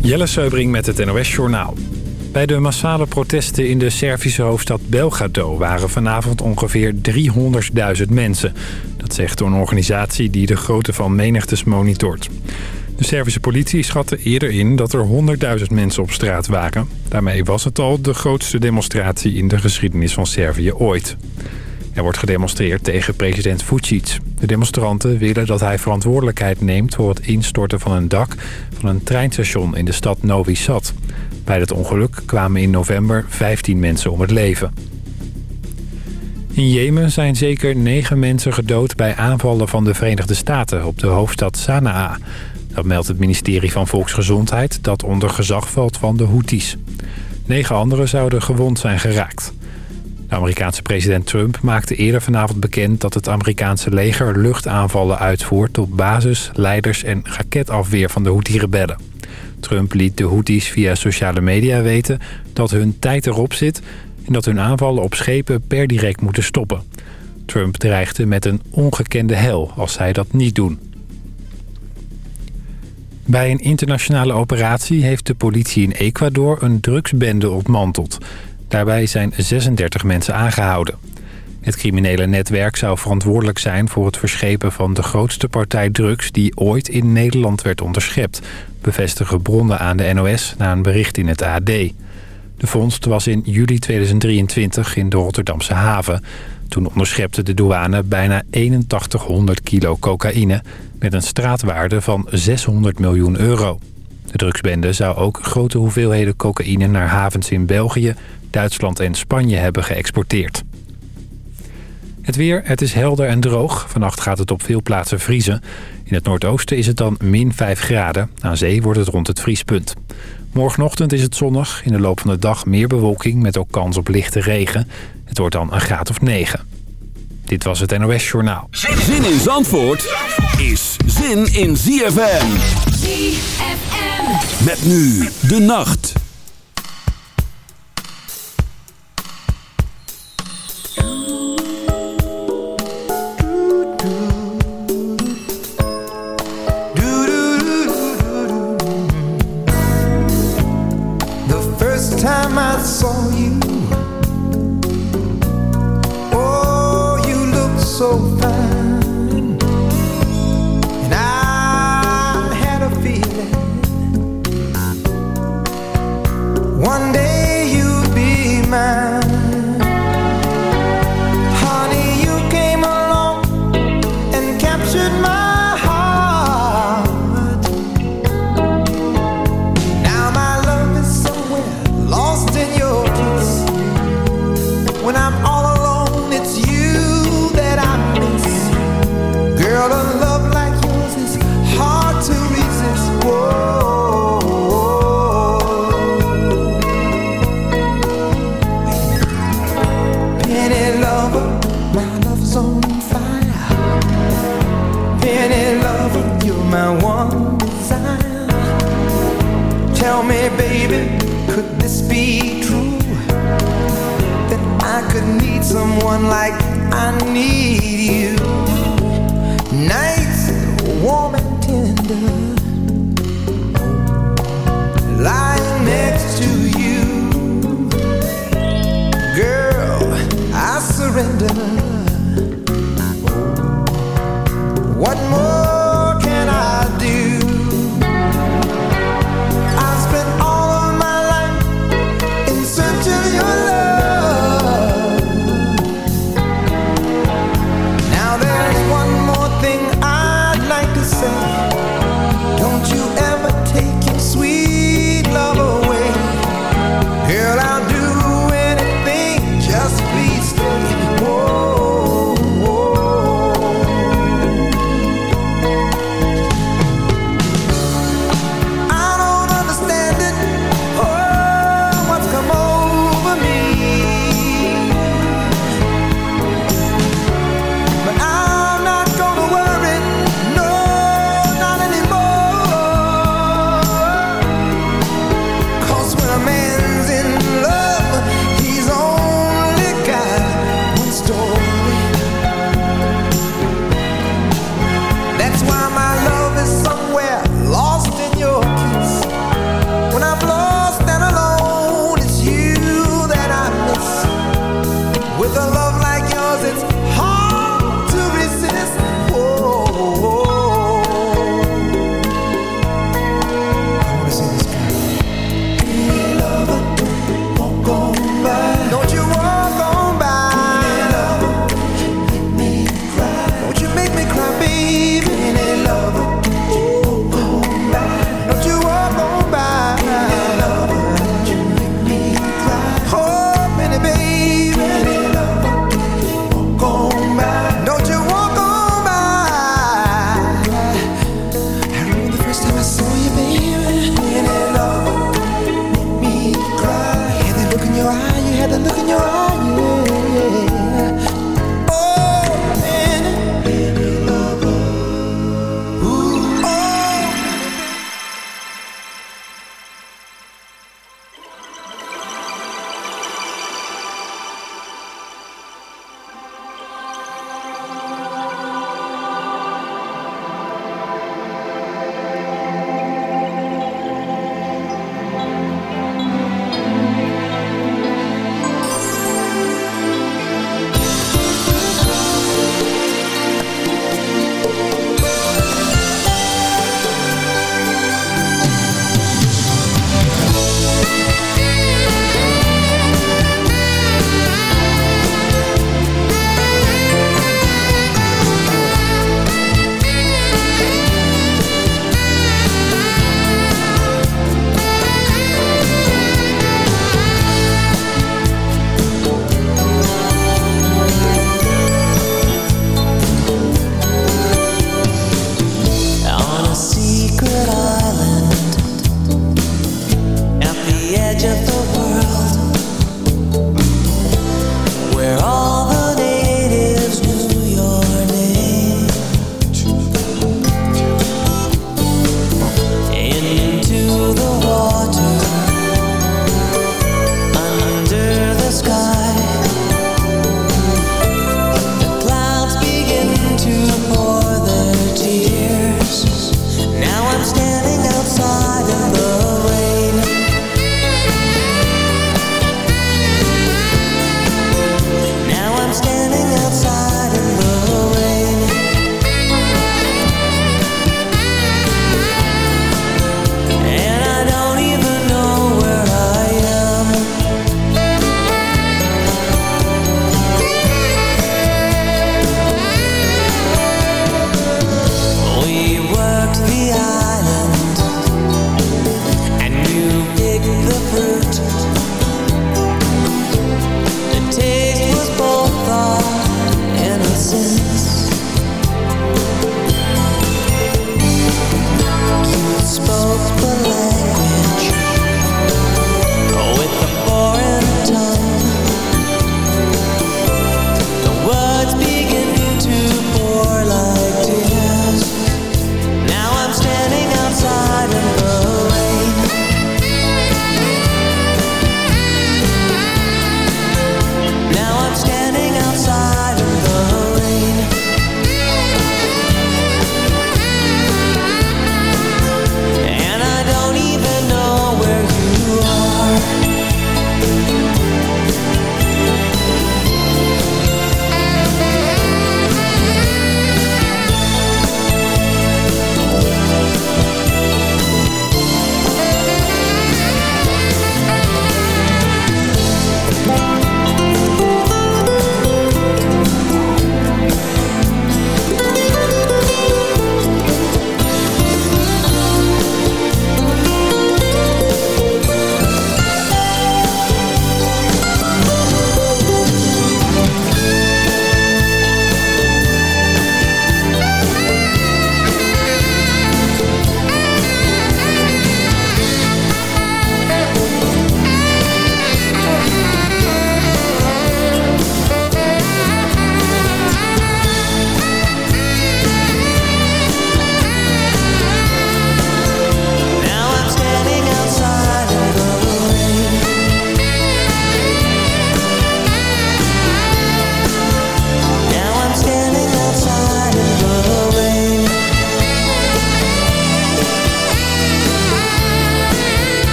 Jelle Seubring met het NOS Journaal. Bij de massale protesten in de Servische hoofdstad Belgrado... waren vanavond ongeveer 300.000 mensen. Dat zegt een organisatie die de grootte van menigtes monitort. De Servische politie schatte eerder in dat er 100.000 mensen op straat waren. Daarmee was het al de grootste demonstratie in de geschiedenis van Servië ooit. Er wordt gedemonstreerd tegen president Vucic. De demonstranten willen dat hij verantwoordelijkheid neemt... voor het instorten van een dak van een treinstation in de stad Novi Sad. Bij het ongeluk kwamen in november 15 mensen om het leven. In Jemen zijn zeker negen mensen gedood bij aanvallen van de Verenigde Staten... op de hoofdstad Sanaa. Dat meldt het ministerie van Volksgezondheid... dat onder gezag valt van de Houthis. Negen anderen zouden gewond zijn geraakt. De Amerikaanse president Trump maakte eerder vanavond bekend... dat het Amerikaanse leger luchtaanvallen uitvoert... op basis, leiders en raketafweer van de Houthi-rebellen. Trump liet de Houthis via sociale media weten dat hun tijd erop zit... en dat hun aanvallen op schepen per direct moeten stoppen. Trump dreigde met een ongekende hel als zij dat niet doen. Bij een internationale operatie heeft de politie in Ecuador een drugsbende ontmanteld. Daarbij zijn 36 mensen aangehouden. Het criminele netwerk zou verantwoordelijk zijn voor het verschepen van de grootste partij drugs die ooit in Nederland werd onderschept, bevestigen bronnen aan de NOS na een bericht in het AD. De vondst was in juli 2023 in de Rotterdamse haven. Toen onderschepte de douane bijna 8100 kilo cocaïne met een straatwaarde van 600 miljoen euro. De drugsbende zou ook grote hoeveelheden cocaïne naar havens in België, Duitsland en Spanje hebben geëxporteerd. Het weer, het is helder en droog. Vannacht gaat het op veel plaatsen vriezen. In het noordoosten is het dan min 5 graden. Aan zee wordt het rond het vriespunt. Morgenochtend is het zonnig. In de loop van de dag meer bewolking met ook kans op lichte regen. Het wordt dan een graad of 9. Dit was het NOS Journaal. Zin in Zandvoort is zin in ZFM. ZFM. Met nu de nacht. Saw you, oh, you looked so fine, could need someone like I need you.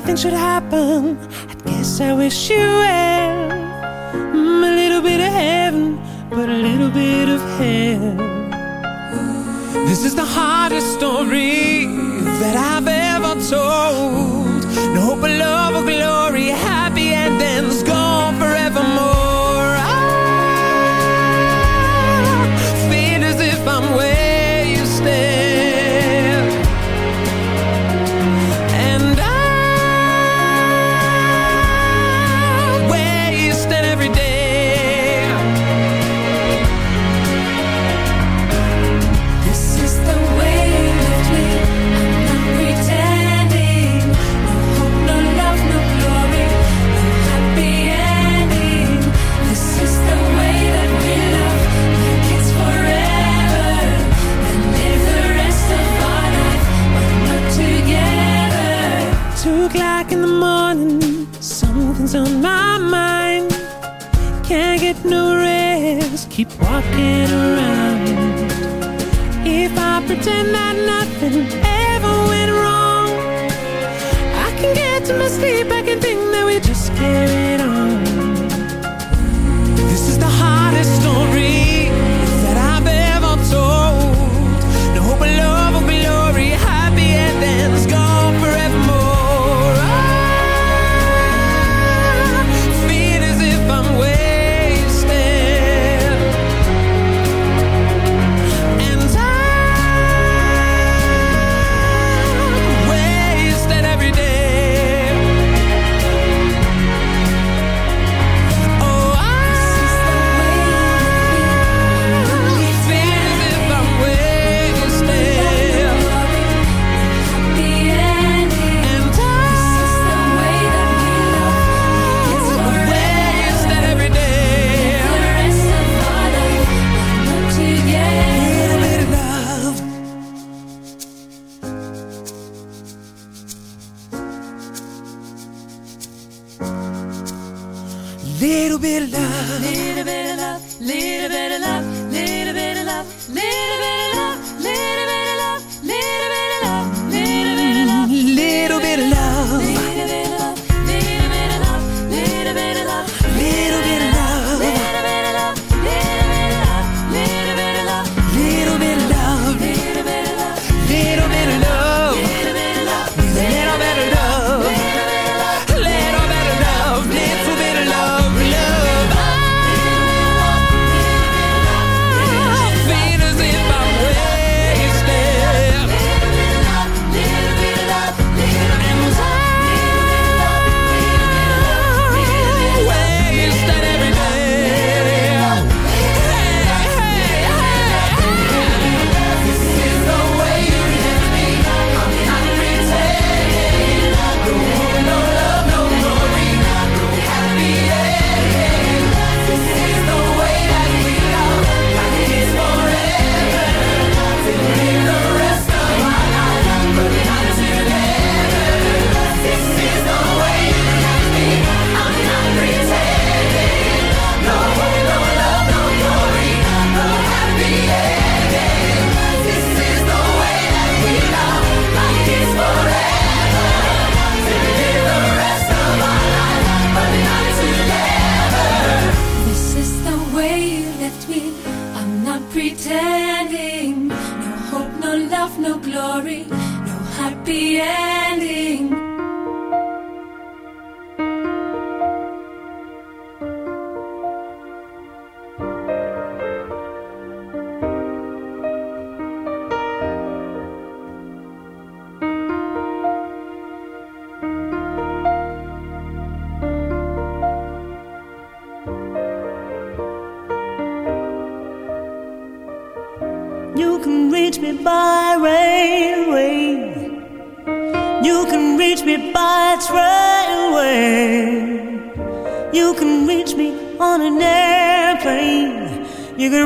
anything should happen, I guess I wish you keep walking around. If I pretend that nothing ever went wrong, I can get to my sleep, I can think that we just carry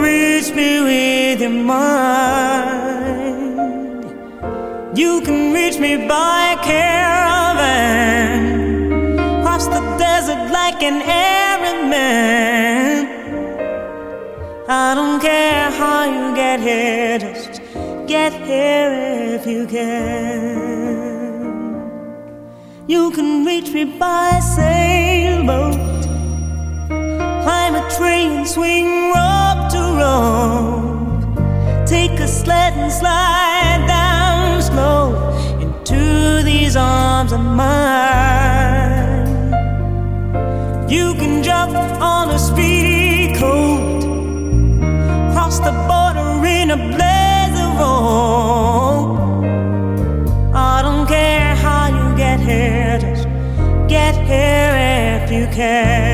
reach me with your mind. You can reach me by caravan, cross the desert like an errand man. I don't care how you get here, just get here if you can. You can reach me by sailboat, climb a tree and swing road wrong. Take a sled and slide down slow into these arms of mine. You can jump on a speedy coat, cross the border in a blaze of rope. I don't care how you get here, just get here if you can.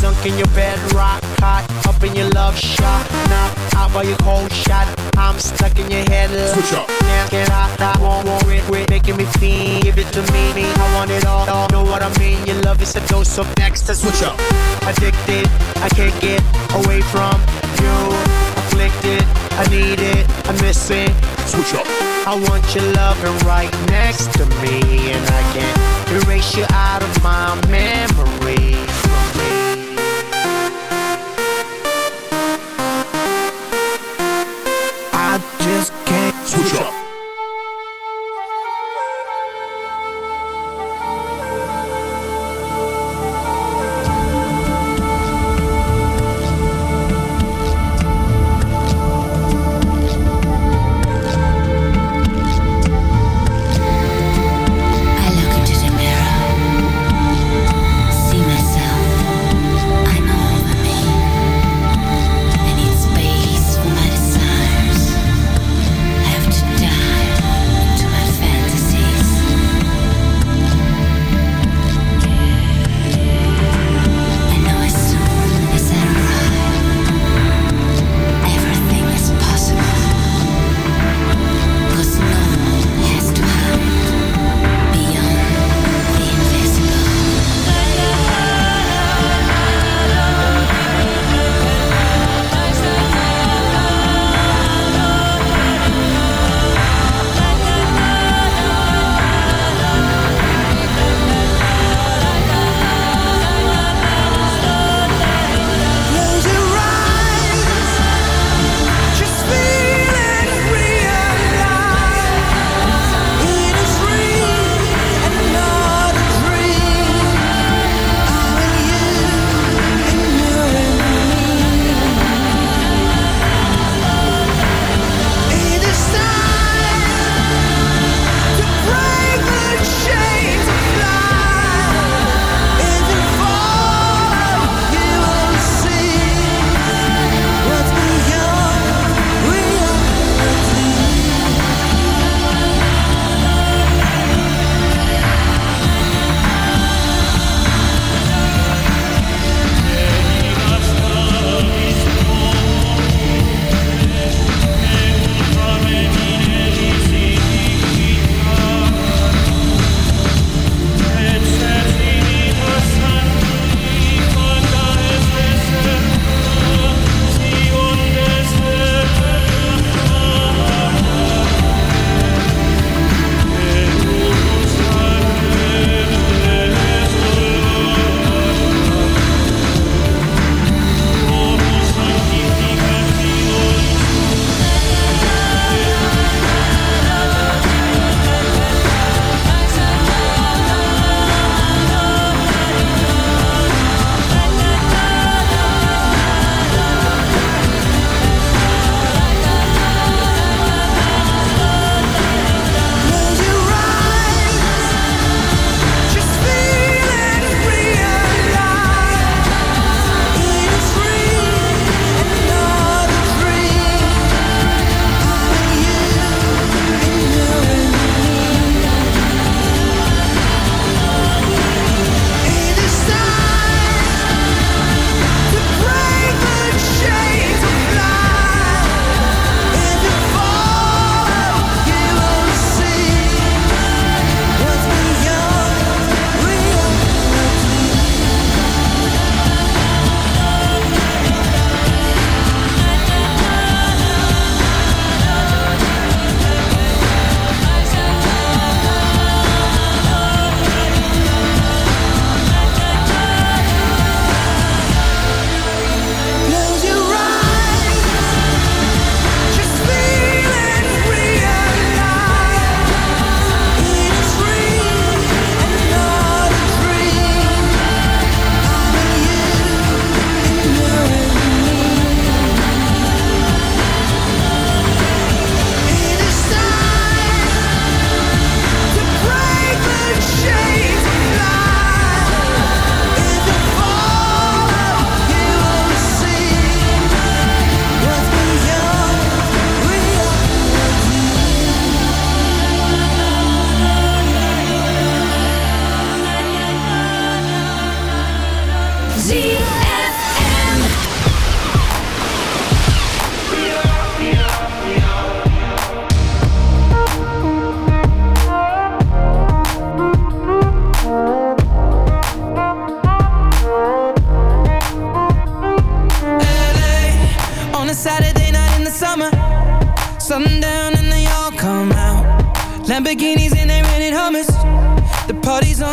Sunk in your bed, rock hot, up in your love shot. Knock out by your cold shot. I'm stuck in your head. Switch up. Now get out, I won't worry, quit making me feel. Give it to me, me. I want it all, all. Know what I mean? Your love is a dose of next Switch up. Addicted, I can't get away from you. Afflicted, I need it, I miss it. Switch up. I want your loving right next to me, and I can't erase you out of my memory.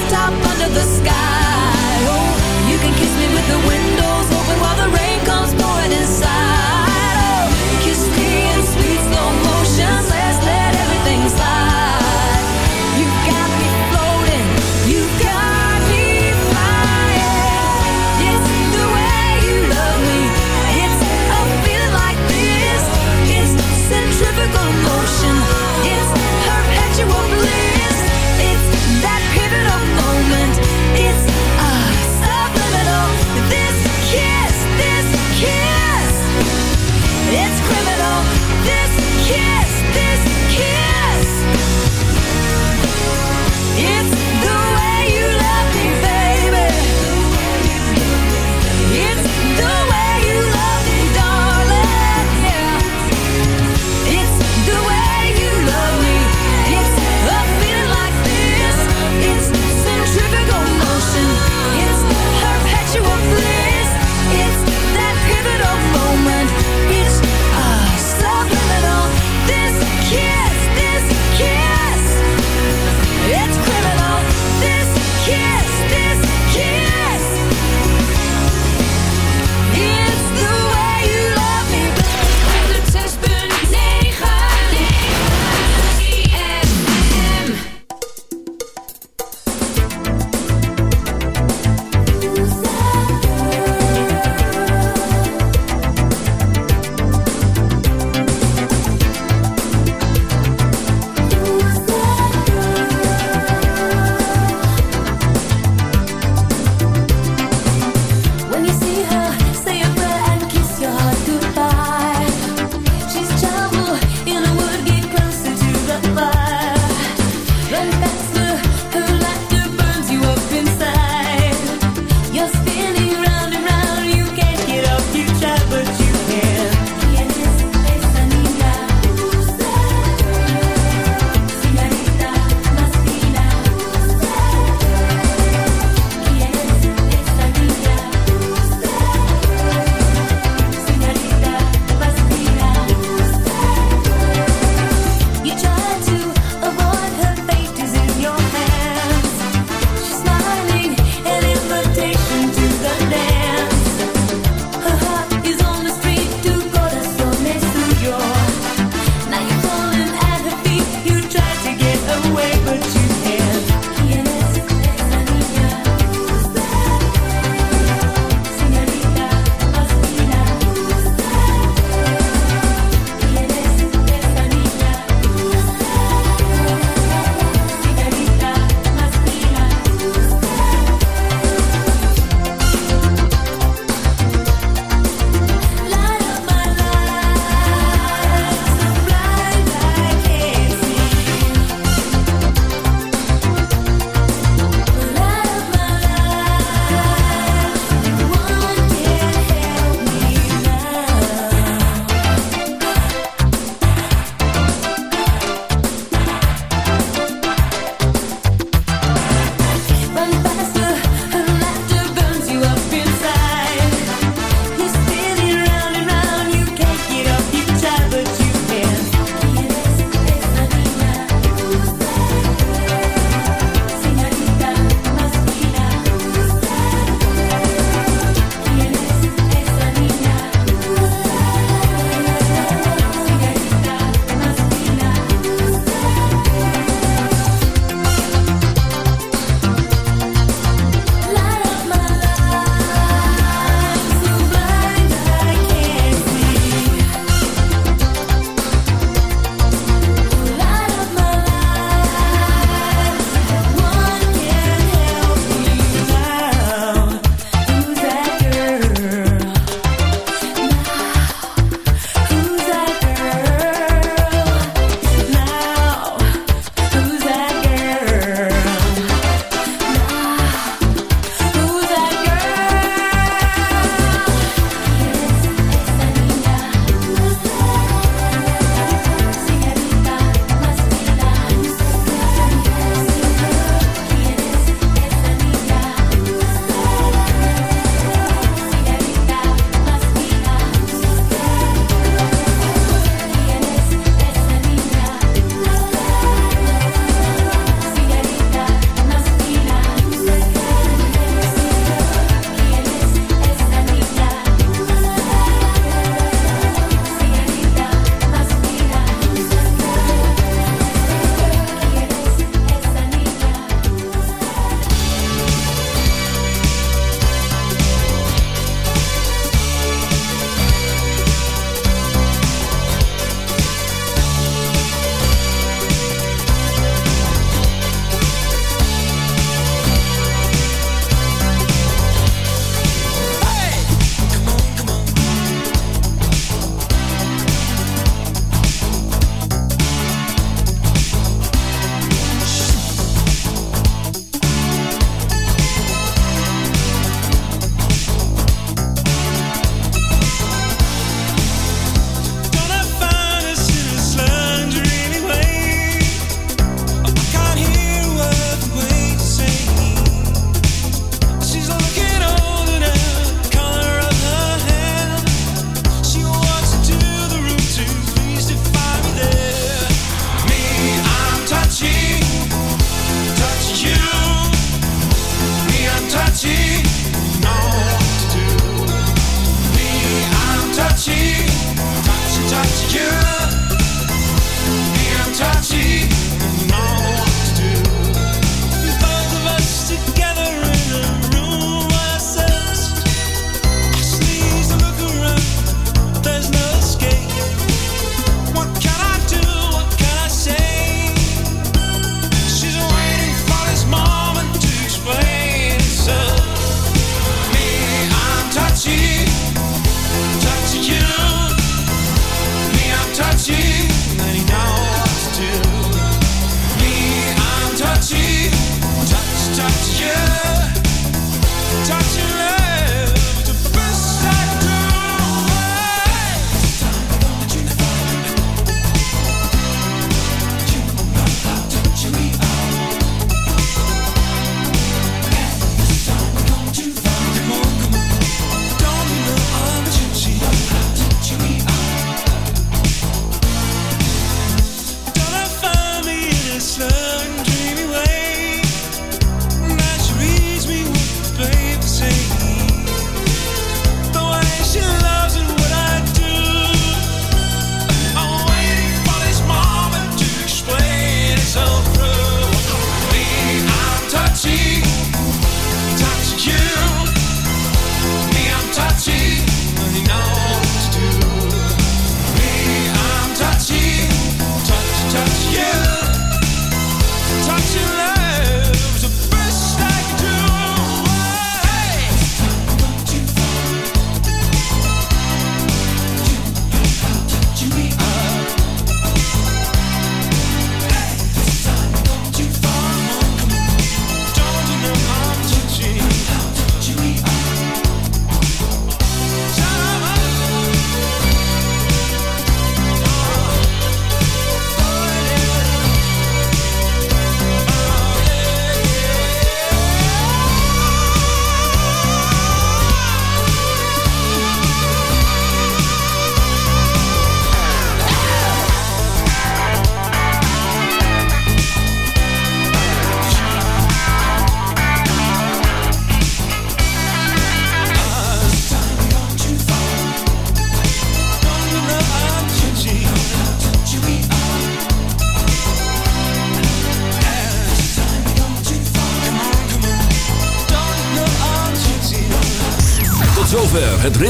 You